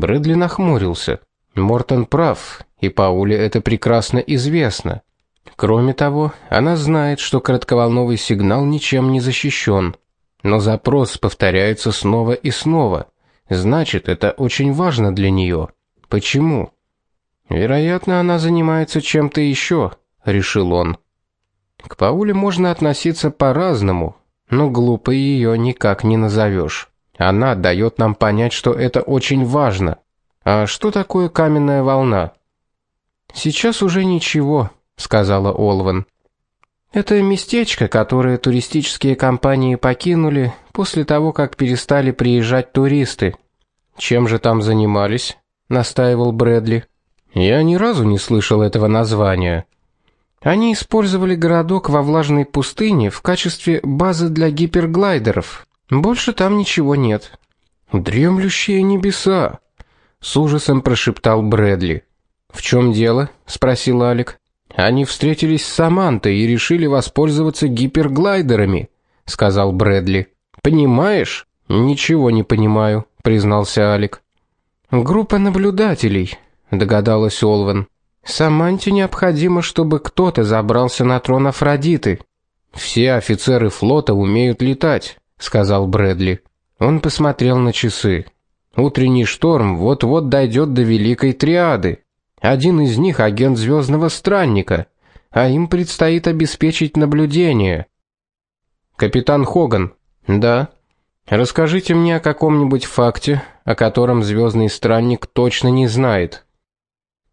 Брэдли нахмурился. Мортон прав, и Пауле это прекрасно известно. Кроме того, она знает, что коротковолновый сигнал ничем не защищен. Но запрос повторяется снова и снова. Значит, это очень важно для нее. Почему? Вероятно, она занимается чем-то еще, решил он. К Пауле можно относиться по-разному, но глупой ее никак не назовешь. Она дает нам понять, что это очень важно. А что такое каменная волна? Сейчас уже ничего, сказала Олвен. Это местечко, которое туристические компании покинули после того, как перестали приезжать туристы. Чем же там занимались? настаивал Брэдли. Я ни разу не слышал этого названия. Они использовали городок во влажной пустыне в качестве базы для гиперглайдеров. Больше там ничего нет. Дремлющие небеса, с ужасом прошептал Брэдли. В чем дело? спросил Алик. Они встретились с Самантой и решили воспользоваться гиперглайдерами, сказал Брэдли. Понимаешь? Ничего не понимаю, признался Алик. Группа наблюдателей, догадалась Олвен. Саманте необходимо, чтобы кто-то забрался на трон Афродиты. Все офицеры флота умеют летать, сказал Брэдли. Он посмотрел на часы. Утренний шторм вот-вот дойдет до великой триады. Один из них агент звездного странника, а им предстоит обеспечить наблюдение. Капитан Хоган. Да. Расскажите мне о каком-нибудь факте, о котором звездный странник точно не знает.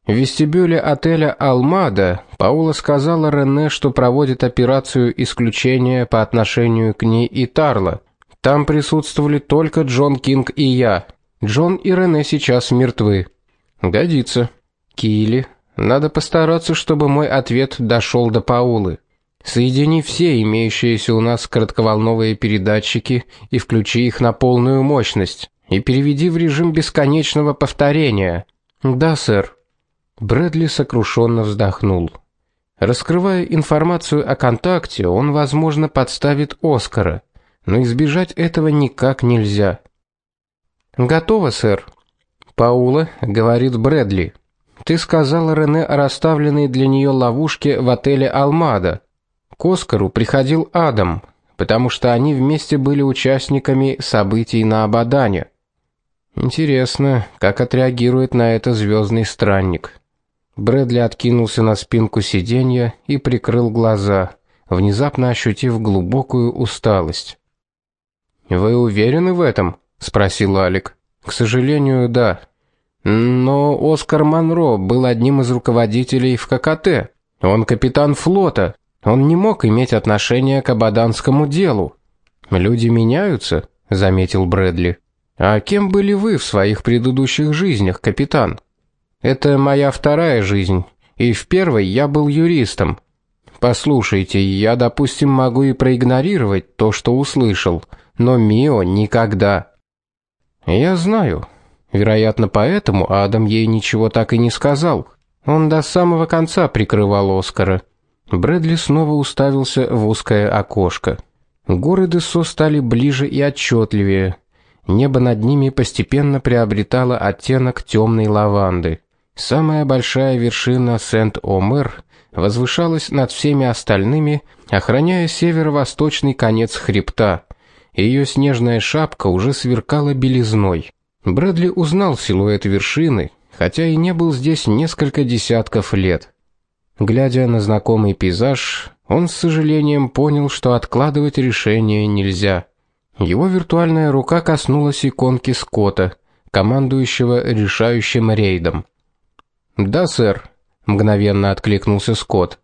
В вестибюле отеля Алмада Паула сказала Рене, что проводит операцию исключения по отношению к ней и Тарла. Там присутствовали только Джон Кинг и я. Джон и Рене сейчас мертвы. Годится. Килли, надо постараться, чтобы мой ответ дошел до Паулы. Соедини все имеющиеся у нас коротковолновые передатчики и включи их на полную мощность и переведи в режим бесконечного повторения. Да, сэр. Брэдли сокрушенно вздохнул. Раскрывая информацию о контакте, он, возможно, подставит Оскара, но избежать этого никак нельзя. Готово, сэр. Паула говорит Брэдли. Ты сказала Рене о расставленной для нее ловушке в отеле Алмада. К Оскару приходил Адам, потому что они вместе были участниками событий на Абадане. Интересно, как отреагирует на это звездный странник. Брэдли откинулся на спинку сиденья и прикрыл глаза, внезапно ощутив глубокую усталость. Вы уверены в этом? спросил Алик. К сожалению, да. Но Оскар Манро был одним из руководителей в ККТ. Он капитан флота. Он не мог иметь отношения к абаданскому делу. Люди меняются, заметил Брэдли. А кем были вы в своих предыдущих жизнях, капитан? Это моя вторая жизнь, и в первой я был юристом. Послушайте, я, допустим, могу и проигнорировать то, что услышал, но Мио никогда. Я знаю. Вероятно, поэтому Адам ей ничего так и не сказал. Он до самого конца прикрывал Оскара. Брэдли снова уставился в узкое окошко. Горы Десо стали ближе и отчетливее. Небо над ними постепенно приобретало оттенок темной лаванды. Самая большая вершина Сент-Омер возвышалась над всеми остальными, охраняя северо-восточный конец хребта. Ее снежная шапка уже сверкала белизной. Брэдли узнал силуэт вершины, хотя и не был здесь несколько десятков лет. Глядя на знакомый пейзаж, он с сожалением понял, что откладывать решение нельзя. Его виртуальная рука коснулась иконки Скотта, командующего решающим рейдом. "Да, сэр", мгновенно откликнулся Скотт.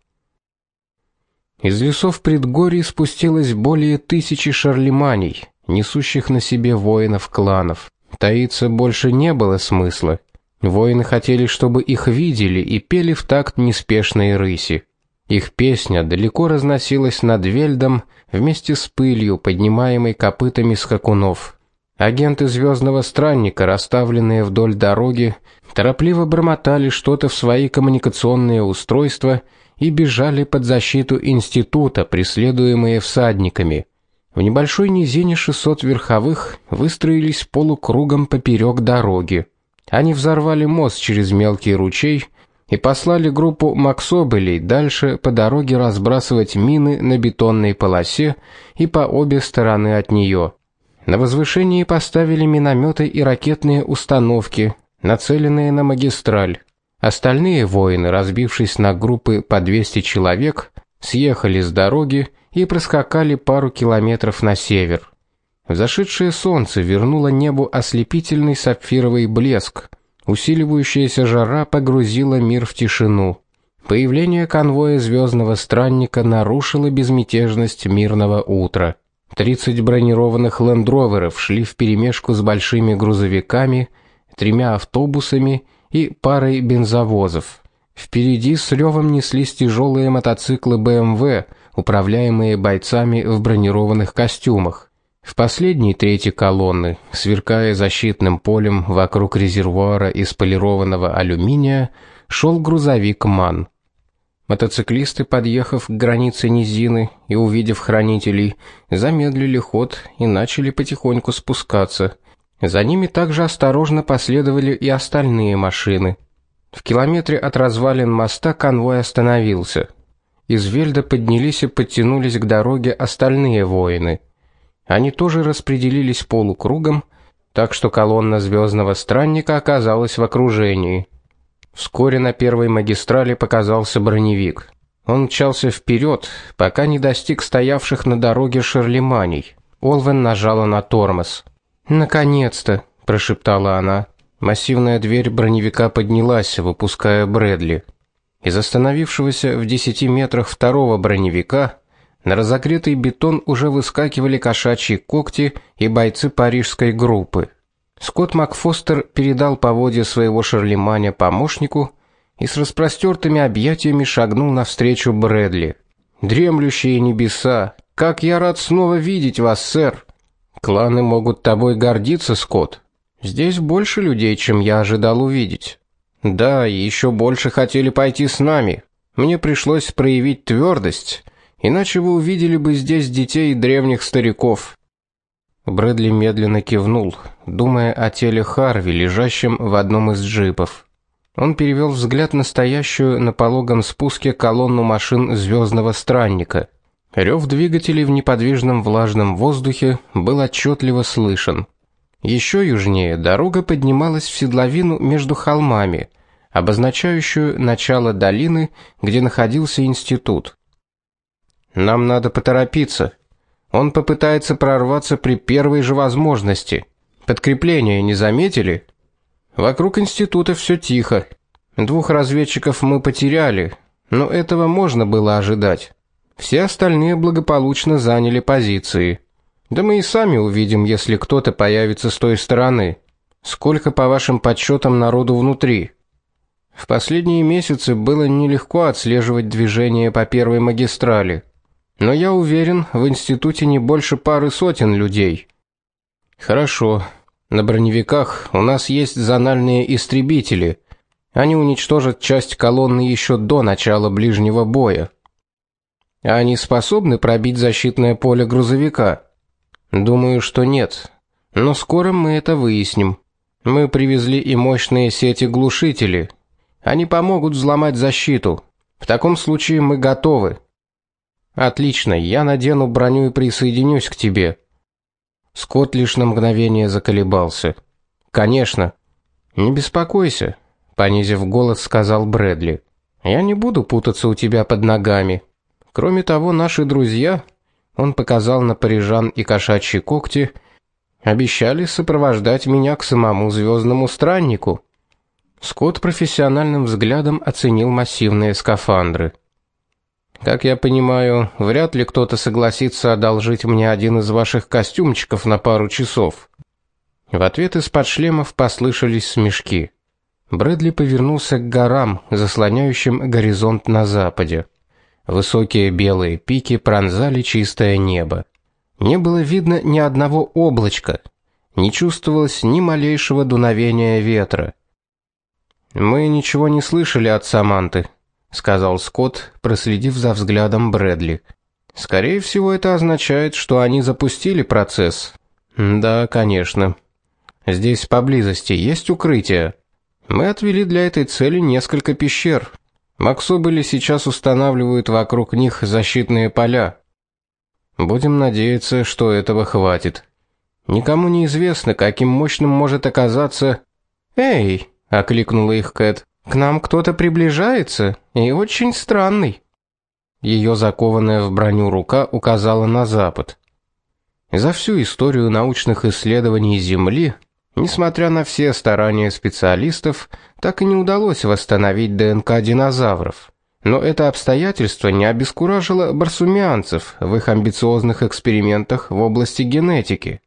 Из лесов предгорий спустилось более тысячи шарлеманей, несущих на себе воинов кланов. Таиться больше не было смысла. Воины хотели, чтобы их видели и пели в такт неспешной рыси. Их песня далеко разносилась над Вельдом вместе с пылью, поднимаемой копытами скакунов. Агенты звездного странника, расставленные вдоль дороги, торопливо бормотали что-то в свои коммуникационные устройства и бежали под защиту института, преследуемые всадниками. В небольшой низине 600 верховых выстроились полукругом поперек дороги. Они взорвали мост через мелкий ручей и послали группу Максобелей дальше по дороге разбрасывать мины на бетонной полосе и по обе стороны от нее. На возвышении поставили минометы и ракетные установки, нацеленные на магистраль. Остальные воины, разбившись на группы по 200 человек, съехали с дороги и проскакали пару километров на север. Взошедшее солнце вернуло небу ослепительный сапфировый блеск. Усиливающаяся жара погрузила мир в тишину. Появление конвоя звездного странника нарушило безмятежность мирного утра. 30 бронированных лендроверов шли вперемешку с большими грузовиками, тремя автобусами и парой бензовозов. Впереди с ревом неслись тяжелые мотоциклы BMW, управляемые бойцами в бронированных костюмах. В последней трети колонны, сверкая защитным полем вокруг резервуара из полированного алюминия, шел грузовик МАН. Мотоциклисты, подъехав к границе низины и увидев хранителей, замедлили ход и начали потихоньку спускаться. За ними также осторожно последовали и остальные машины. В километре от развалин моста конвой остановился. Из Вельда поднялись и подтянулись к дороге остальные воины. Они тоже распределились полукругом, так что колонна звездного странника оказалась в окружении. Вскоре на первой магистрали показался броневик. Он мчался вперед, пока не достиг стоявших на дороге шарлеманей. Олвен нажала на тормоз. "Наконец-то", прошептала она. Массивная дверь броневика поднялась, выпуская Брэдли. Из остановившегося в десяти метрах второго броневика на разогретый бетон уже выскакивали кошачьи когти и бойцы парижской группы. Скотт Макфостер передал поводья своего Шарлеманя помощнику и с распростертыми объятиями шагнул навстречу Брэдли. Дремлющие небеса, как я рад снова видеть вас, сэр. Кланы могут тобой гордиться, Скотт. Здесь больше людей, чем я ожидал увидеть. Да, и еще больше хотели пойти с нами. Мне пришлось проявить твердость, иначе вы увидели бы здесь детей и древних стариков. Брэдли медленно кивнул, думая о теле Харви, лежащем в одном из джипов. Он перевел взгляд на стоящую на пологом спуске колонну машин звездного странника. Рев двигателей в неподвижном влажном воздухе был отчетливо слышен. Еще южнее дорога поднималась в седловину между холмами, обозначающую начало долины, где находился институт. Нам надо поторопиться, он попытается прорваться при первой же возможности. Подкрепления не заметили? Вокруг института все тихо. Двух разведчиков мы потеряли, но этого можно было ожидать. Все остальные благополучно заняли позиции. Да мы и сами увидим, если кто-то появится с той стороны. Сколько по вашим подсчетам народу внутри? В последние месяцы было нелегко отслеживать движение по первой магистрали. Но я уверен, в институте не больше пары сотен людей. Хорошо. На броневиках у нас есть зональные истребители. Они уничтожат часть колонны еще до начала ближнего боя. А они способны пробить защитное поле грузовика? Думаю, что нет. Но скоро мы это выясним. Мы привезли и мощные сети глушители. Они помогут взломать защиту. В таком случае мы готовы. Отлично, я надену броню и присоединюсь к тебе. Скотт лишь на мгновение заколебался. Конечно. Не беспокойся, понизив голос, сказал Брэдли. Я не буду путаться у тебя под ногами. Кроме того, наши друзья, он показал на парижан и кошачьи когти, обещали сопровождать меня к самому звездному страннику. Скотт профессиональным взглядом оценил массивные скафандры. Как я понимаю, вряд ли кто-то согласится одолжить мне один из ваших костюмчиков на пару часов. В ответ из-под шлемов послышались смешки. Брэдли повернулся к горам, заслоняющим горизонт на западе. Высокие белые пики пронзали чистое небо. Не было видно ни одного облачка, не чувствовалось ни малейшего дуновения ветра. Мы ничего не слышали от Саманты, сказал Скотт, проследив за взглядом Брэдли. Скорее всего, это означает, что они запустили процесс. Да, конечно. Здесь поблизости есть укрытие. Мы отвели для этой цели несколько пещер. Максобыли сейчас устанавливают вокруг них защитные поля. Будем надеяться, что этого хватит. Никому не известно, каким мощным может оказаться. Эй, окликнула их Кэт. К нам кто-то приближается, и очень странный. Ее закованная в броню рука указала на запад. За всю историю научных исследований Земли, несмотря на все старания специалистов, так и не удалось восстановить ДНК динозавров. Но это обстоятельство не обескуражило барсумианцев в их амбициозных экспериментах в области генетики.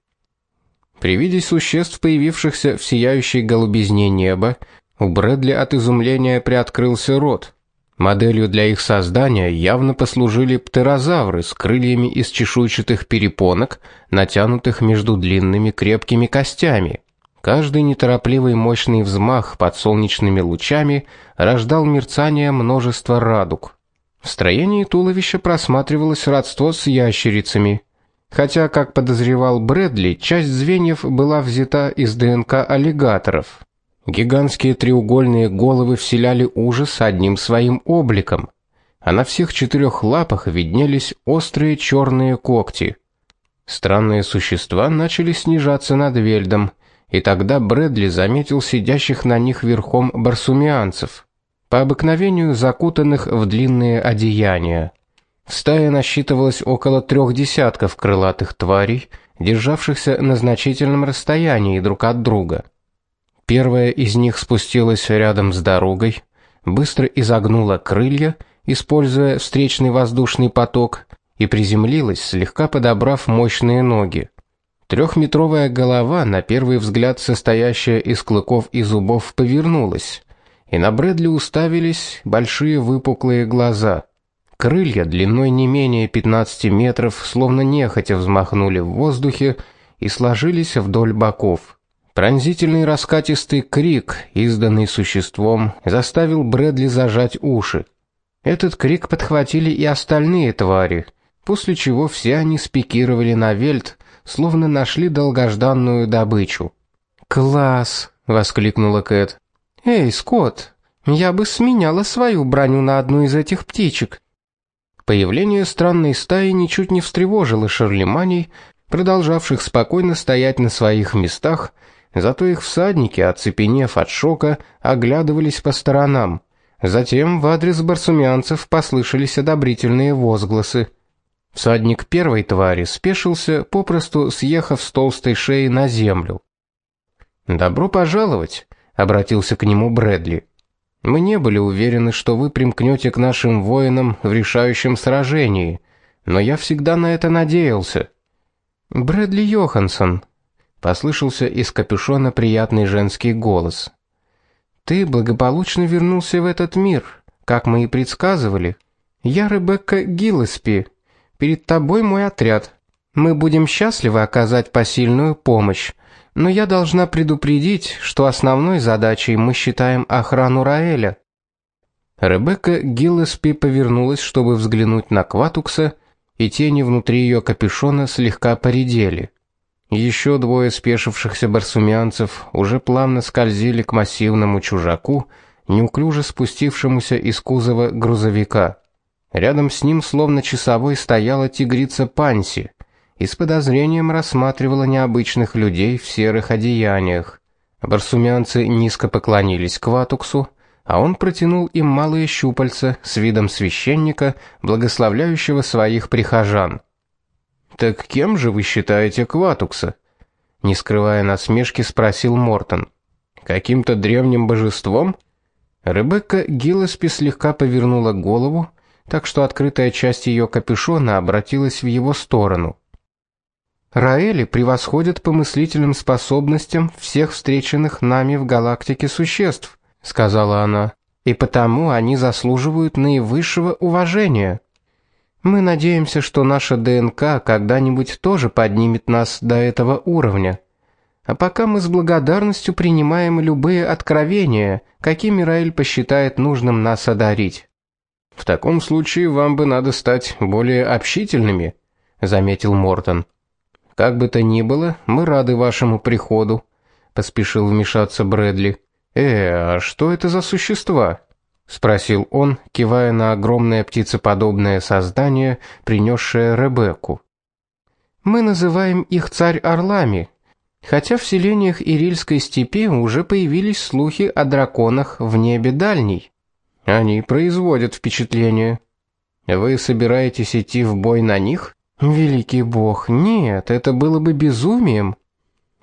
При виде существ, появившихся в сияющей голубизне неба, у Брэдли от изумления приоткрылся рот. Моделью для их создания явно послужили птерозавры с крыльями из чешуйчатых перепонок, натянутых между длинными крепкими костями. Каждый неторопливый мощный взмах под солнечными лучами рождал мерцание множества радуг. В строении туловища просматривалось родство с ящерицами, хотя, как подозревал Брэдли, часть звеньев была взята из ДНК аллигаторов. Гигантские треугольные головы вселяли ужас одним своим обликом, а на всех четырех лапах виднелись острые черные когти. Странные существа начали снижаться над Вельдом, и тогда Брэдли заметил сидящих на них верхом барсумианцев, по обыкновению закутанных в длинные одеяния. В стае насчитывалось около трех десятков крылатых тварей, державшихся на значительном расстоянии друг от друга. Первая из них спустилась рядом с дорогой, быстро изогнула крылья, используя встречный воздушный поток, и приземлилась, слегка подобрав мощные ноги. Трехметровая голова, на первый взгляд состоящая из клыков и зубов, повернулась, и на Брэдли уставились большие выпуклые глаза. Крылья длиной не менее 15 метров, словно нехотя взмахнули в воздухе и сложились вдоль боков. Пронзительный раскатистый крик, изданный существом, заставил Брэдли зажать уши. Этот крик подхватили и остальные твари, после чего все они спикировали на вельт, словно нашли долгожданную добычу. "Класс!" воскликнула Кэт. "Эй, Скотт, я бы сменяла свою броню на одну из этих птичек". Появление странной стаи ничуть не встревожило Шарлеманей, продолжавших спокойно стоять на своих местах Зато их всадники, оцепенев от шока, оглядывались по сторонам. Затем в адрес барсумианцев послышались одобрительные возгласы. Всадник первой твари спешился, попросту съехав с толстой шеи на землю. "Добро пожаловать", обратился к нему Брэдли. "Мы не были уверены, что вы примкнете к нашим воинам в решающем сражении, но я всегда на это надеялся". Брэдли Йоханссон, послышался из капюшона приятный женский голос. Ты благополучно вернулся в этот мир, как мы и предсказывали. Я Ребекка Гиллеспи. Перед тобой мой отряд. Мы будем счастливы оказать посильную помощь, но я должна предупредить, что основной задачей мы считаем охрану Раэля. Ребекка Гиллеспи повернулась, чтобы взглянуть на Кватукса, и тени внутри ее капюшона слегка поредели. Еще двое спешившихся барсумянцев уже плавно скользили к массивному чужаку, неуклюже спустившемуся из кузова грузовика. Рядом с ним, словно часовой, стояла тигрица Панси и с подозрением рассматривала необычных людей в серых одеяниях. Барсумянцы низко поклонились Кватуксу, а он протянул им малые щупальца с видом священника, благословляющего своих прихожан. Так кем же вы считаете Кватукса? Не скрывая насмешки, спросил Мортон. Каким-то древним божеством? Ребекка Гиллеспи слегка повернула голову, так что открытая часть ее капюшона обратилась в его сторону. Раэли превосходят по мыслительным способностям всех встреченных нами в галактике существ, сказала она. И потому они заслуживают наивысшего уважения. Мы надеемся, что наша ДНК когда-нибудь тоже поднимет нас до этого уровня. А пока мы с благодарностью принимаем любые откровения, какими Раэль посчитает нужным нас одарить. В таком случае вам бы надо стать более общительными, заметил Мортон. Как бы то ни было, мы рады вашему приходу, поспешил вмешаться Брэдли. Э, а что это за существа? Спросил он, кивая на огромное птицеподобное создание, принесшее Ребекку. Мы называем их царь-орлами, хотя в селениях Ирильской степи уже появились слухи о драконах в небе дальней. Они производят впечатление. Вы собираетесь идти в бой на них? Великий бог, нет, это было бы безумием.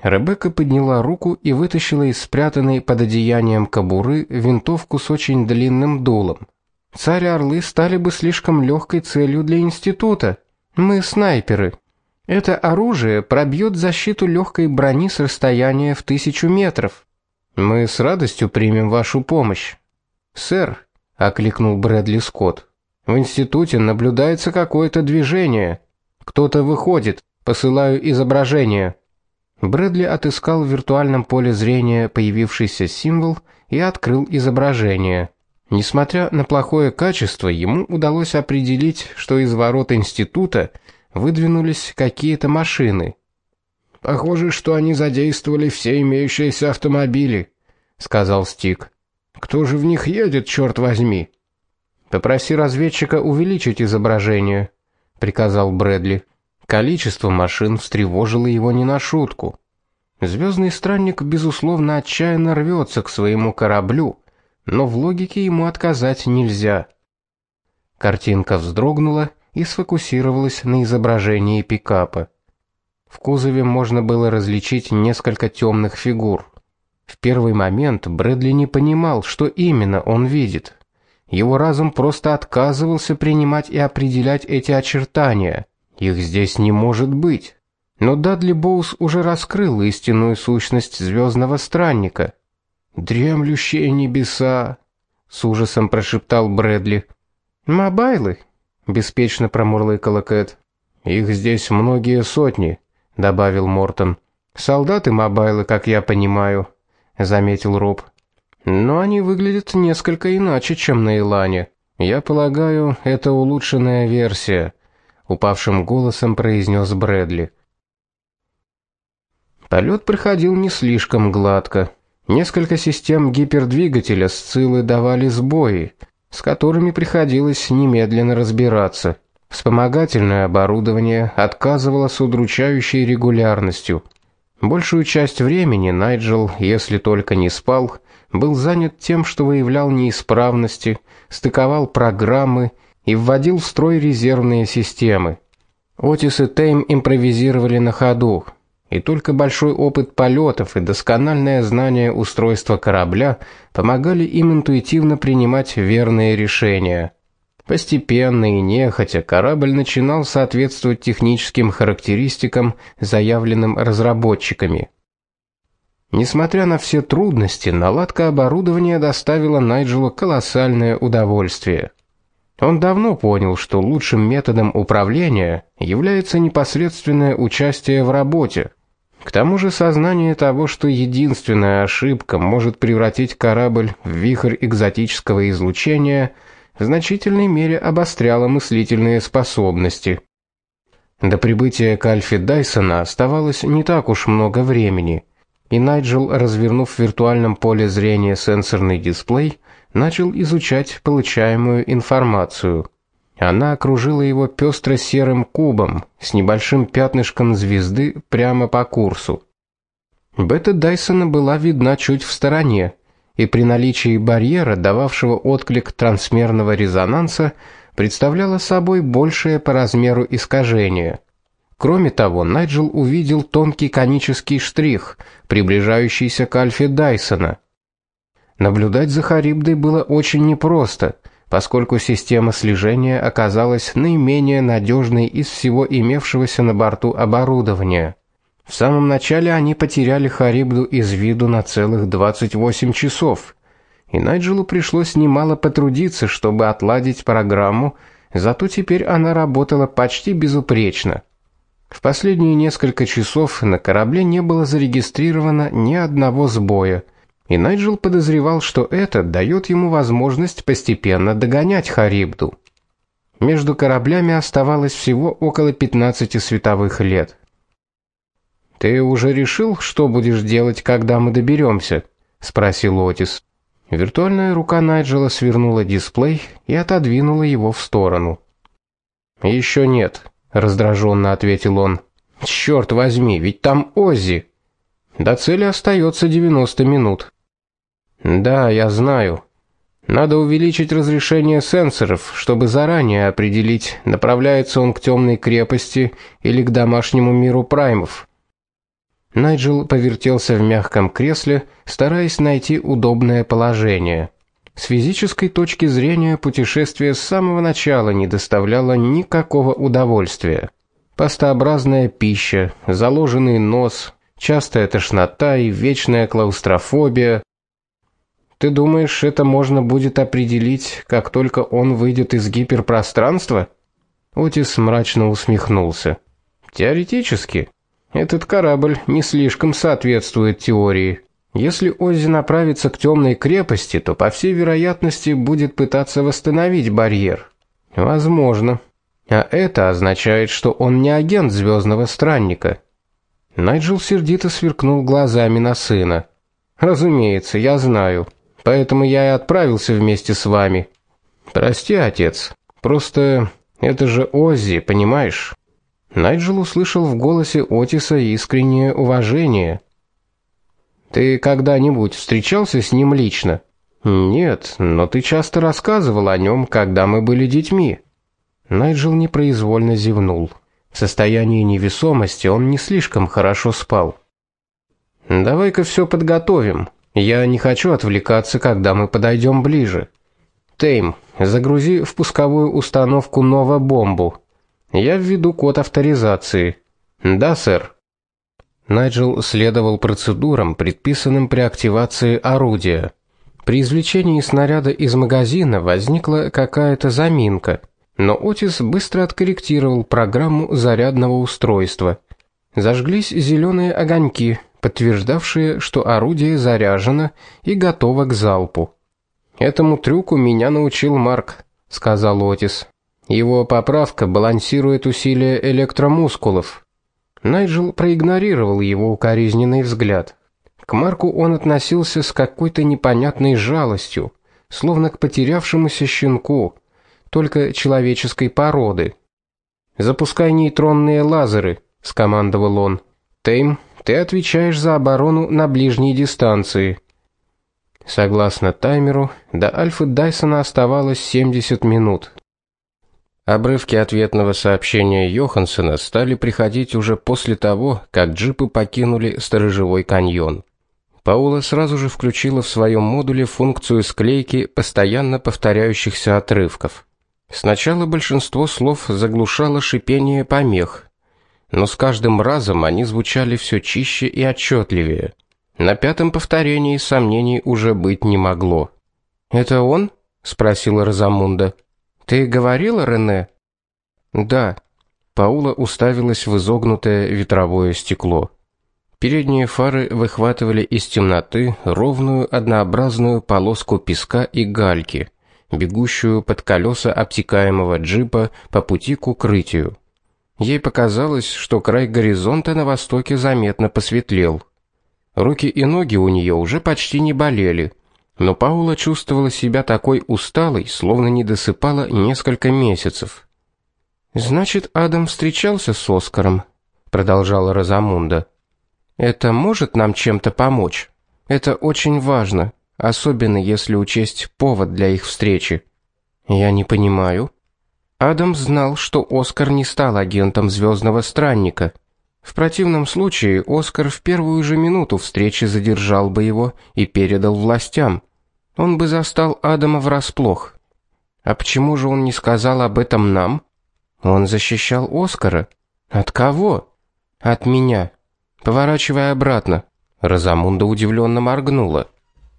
Ребекка подняла руку и вытащила из спрятанной под одеянием кобуры винтовку с очень длинным дулом. Царь-орлы стали бы слишком легкой целью для института. Мы снайперы. Это оружие пробьет защиту легкой брони с расстояния в тысячу метров. Мы с радостью примем вашу помощь. Сэр, окликнул Брэдли Скотт. В институте наблюдается какое-то движение. Кто-то выходит. Посылаю изображение. Брэдли отыскал в виртуальном поле зрения появившийся символ и открыл изображение. Несмотря на плохое качество, ему удалось определить, что из ворот института выдвинулись какие-то машины. Похоже, что они задействовали все имеющиеся автомобили, сказал Стик. Кто же в них едет, черт возьми? Попроси разведчика увеличить изображение, приказал Брэдли. Количество машин встревожило его не на шутку. Звездный странник безусловно отчаянно рвется к своему кораблю, но в логике ему отказать нельзя. Картинка вздрогнула и сфокусировалась на изображении пикапа. В кузове можно было различить несколько темных фигур. В первый момент Брэдли не понимал, что именно он видит. Его разум просто отказывался принимать и определять эти очертания. Их здесь не может быть. Но Дадли Боус уже раскрыл истинную сущность звездного странника. Дремлющие небеса, с ужасом прошептал Брэдли. Мобайлы, беспечно промурлыкала Кэт. Их здесь многие сотни, добавил Мортон. Солдаты мобайлы, как я понимаю, заметил Роб. Но они выглядят несколько иначе, чем на Илане. Я полагаю, это улучшенная версия упавшим голосом произнес Брэдли. Полет проходил не слишком гладко. Несколько систем гипердвигателя Сциллы давали сбои, с которыми приходилось немедленно разбираться. Вспомогательное оборудование отказывало с удручающей регулярностью. Большую часть времени Найджел, если только не спал, был занят тем, что выявлял неисправности, стыковал программы и вводил в строй резервные системы. Отис и Тейм импровизировали на ходу, и только большой опыт полетов и доскональное знание устройства корабля помогали им интуитивно принимать верные решения. Постепенно и нехотя корабль начинал соответствовать техническим характеристикам, заявленным разработчиками. Несмотря на все трудности, наладка оборудования доставила Найджелу колоссальное удовольствие. Он давно понял, что лучшим методом управления является непосредственное участие в работе. К тому же сознание того, что единственная ошибка может превратить корабль в вихрь экзотического излучения, в значительной мере обостряло мыслительные способности. До прибытия к Альфе Дайсона оставалось не так уж много времени, и Найджел, развернув в виртуальном поле зрения сенсорный дисплей, начал изучать получаемую информацию. Она окружила его пестро-серым кубом с небольшим пятнышком звезды прямо по курсу. Бета Дайсона была видна чуть в стороне, и при наличии барьера, дававшего отклик трансмерного резонанса, представляла собой большее по размеру искажение. Кроме того, Найджел увидел тонкий конический штрих, приближающийся к альфе Дайсона. Наблюдать за Харибдой было очень непросто, поскольку система слежения оказалась наименее надежной из всего имевшегося на борту оборудования. В самом начале они потеряли Харибду из виду на целых 28 часов, и Найджелу пришлось немало потрудиться, чтобы отладить программу, зато теперь она работала почти безупречно. В последние несколько часов на корабле не было зарегистрировано ни одного сбоя – и Найджел подозревал, что это дает ему возможность постепенно догонять Харибду. Между кораблями оставалось всего около 15 световых лет. Ты уже решил, что будешь делать, когда мы доберемся? спросил Отис. Виртуальная рука Найджела свернула дисплей и отодвинула его в сторону. «Еще нет, раздраженно ответил он. Черт возьми, ведь там Оззи. До цели остается 90 минут. Да, я знаю. Надо увеличить разрешение сенсоров, чтобы заранее определить, направляется он к темной крепости или к домашнему миру праймов. Найджел повертелся в мягком кресле, стараясь найти удобное положение. С физической точки зрения путешествие с самого начала не доставляло никакого удовольствия. Пастообразная пища, заложенный нос, частая тошнота и вечная клаустрофобия. Ты думаешь, это можно будет определить, как только он выйдет из гиперпространства? Отис мрачно усмехнулся. Теоретически, этот корабль не слишком соответствует теории. Если Оззи направится к темной крепости, то по всей вероятности будет пытаться восстановить барьер. Возможно. А это означает, что он не агент звездного странника. Найджел сердито сверкнул глазами на сына. Разумеется, я знаю. Поэтому я и отправился вместе с вами. Прости, отец. Просто это же Оззи, понимаешь? Найджел услышал в голосе Отиса искреннее уважение. Ты когда-нибудь встречался с ним лично? Нет, но ты часто рассказывал о нем, когда мы были детьми. Найджел непроизвольно зевнул. В состоянии невесомости он не слишком хорошо спал. Давай-ка все подготовим. Я не хочу отвлекаться, когда мы подойдем ближе. Тейм, загрузи в пусковую установку Нова бомбу. Я введу код авторизации. Да, сэр. Найджел следовал процедурам, предписанным при активации орудия. При извлечении снаряда из магазина возникла какая-то заминка, но Отис быстро откорректировал программу зарядного устройства. Зажглись зеленые огоньки, подтверждавшие, что орудие заряжено и готово к залпу. Этому трюку меня научил Марк, сказал Отис. Его поправка балансирует усилия электромускулов. Найджел проигнорировал его укоризненный взгляд. К Марку он относился с какой-то непонятной жалостью, словно к потерявшемуся щенку, только человеческой породы. Запускай нейтронные лазеры, скомандовал он. Тейм, ты отвечаешь за оборону на ближней дистанции. Согласно таймеру, до Альфы Дайсона оставалось 70 минут. Обрывки ответного сообщения Йохансена стали приходить уже после того, как джипы покинули сторожевой каньон. Паула сразу же включила в своем модуле функцию склейки постоянно повторяющихся отрывков. Сначала большинство слов заглушало шипение помех, но с каждым разом они звучали все чище и отчетливее. На пятом повторении сомнений уже быть не могло. "Это он?" спросила Розамунда. Ты говорила, Рене? Да. Паула уставилась в изогнутое ветровое стекло. Передние фары выхватывали из темноты ровную однообразную полоску песка и гальки, бегущую под колеса обтекаемого джипа по пути к укрытию. Ей показалось, что край горизонта на востоке заметно посветлел. Руки и ноги у нее уже почти не болели, но Паула чувствовала себя такой усталой, словно не досыпала несколько месяцев. Значит, Адам встречался с Оскаром, продолжала Розамунда. Это может нам чем-то помочь. Это очень важно, особенно если учесть повод для их встречи. Я не понимаю. Адам знал, что Оскар не стал агентом Звездного странника. В противном случае Оскар в первую же минуту встречи задержал бы его и передал властям он бы застал Адама врасплох. А почему же он не сказал об этом нам? Он защищал Оскара. От кого? От меня. Поворачивай обратно. Разамунда удивленно моргнула.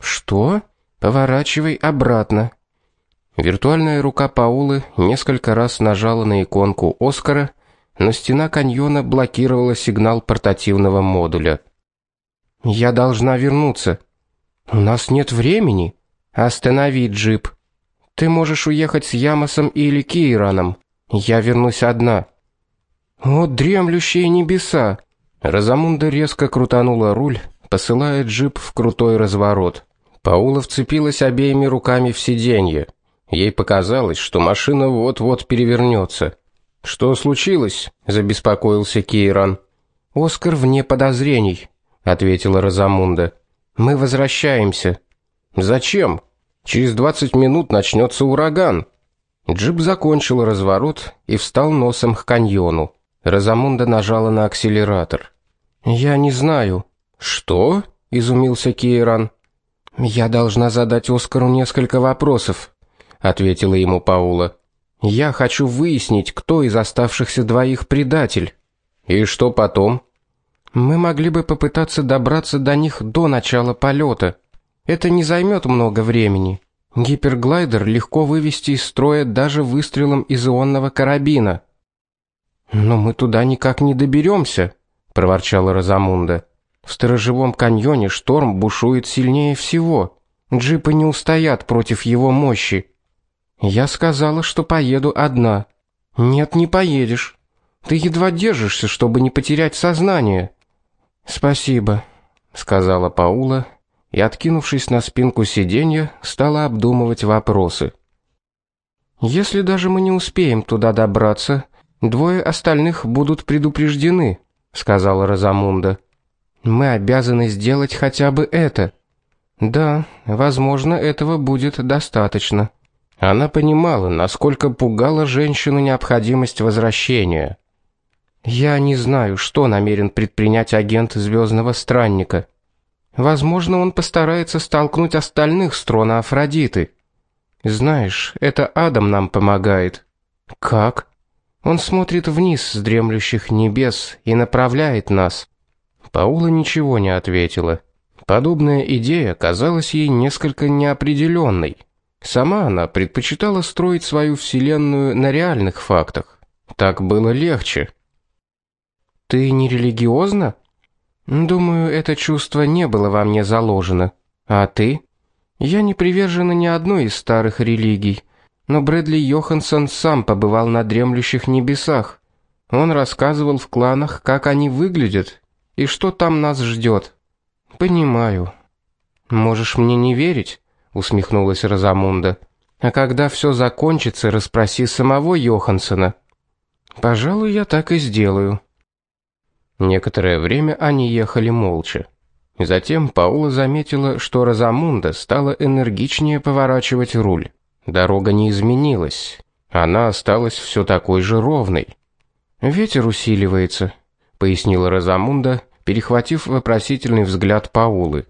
Что? Поворачивай обратно. Виртуальная рука Паулы несколько раз нажала на иконку Оскара, но стена каньона блокировала сигнал портативного модуля. Я должна вернуться. У нас нет времени. Останови джип. Ты можешь уехать с Ямосом или Кираном. Я вернусь одна. О, дремлющие небеса. Разамунда резко крутанула руль, посылая джип в крутой разворот. Паула вцепилась обеими руками в сиденье. Ей показалось, что машина вот-вот перевернется. Что случилось? забеспокоился Кейран. Оскар вне подозрений, ответила Розамунда. Мы возвращаемся. Зачем? Через 20 минут начнется ураган. Джип закончил разворот и встал носом к каньону. Розамунда нажала на акселератор. Я не знаю. Что? изумился Кейран. Я должна задать Оскару несколько вопросов, ответила ему Паула. Я хочу выяснить, кто из оставшихся двоих предатель. И что потом? Мы могли бы попытаться добраться до них до начала полета. Это не займет много времени. Гиперглайдер легко вывести из строя даже выстрелом из ионного карабина. Но мы туда никак не доберемся, проворчала Розамунда. В сторожевом каньоне шторм бушует сильнее всего. Джипы не устоят против его мощи. Я сказала, что поеду одна. Нет, не поедешь. Ты едва держишься, чтобы не потерять сознание. Спасибо, сказала Паула и, откинувшись на спинку сиденья, стала обдумывать вопросы. Если даже мы не успеем туда добраться, двое остальных будут предупреждены, сказала Розамунда. Мы обязаны сделать хотя бы это. Да, возможно, этого будет достаточно. Она понимала, насколько пугала женщину необходимость возвращения. Я не знаю, что намерен предпринять агент Звездного странника. Возможно, он постарается столкнуть остальных с трона Афродиты. Знаешь, это Адам нам помогает. Как? Он смотрит вниз с дремлющих небес и направляет нас. Паула ничего не ответила. Подобная идея казалась ей несколько неопределенной. Сама она предпочитала строить свою вселенную на реальных фактах. Так было легче. Ты не религиозна? Думаю, это чувство не было во мне заложено. А ты? Я не привержена ни одной из старых религий, но Брэдли Йоханссон сам побывал на дремлющих небесах. Он рассказывал в кланах, как они выглядят и что там нас ждет. Понимаю. Можешь мне не верить, усмехнулась Розамунда. А когда все закончится, расспроси самого Йоханссона. Пожалуй, я так и сделаю. Некоторое время они ехали молча. Затем Паула заметила, что Розамунда стала энергичнее поворачивать руль. Дорога не изменилась. Она осталась все такой же ровной. Ветер усиливается, пояснила Розамунда, перехватив вопросительный взгляд Паулы.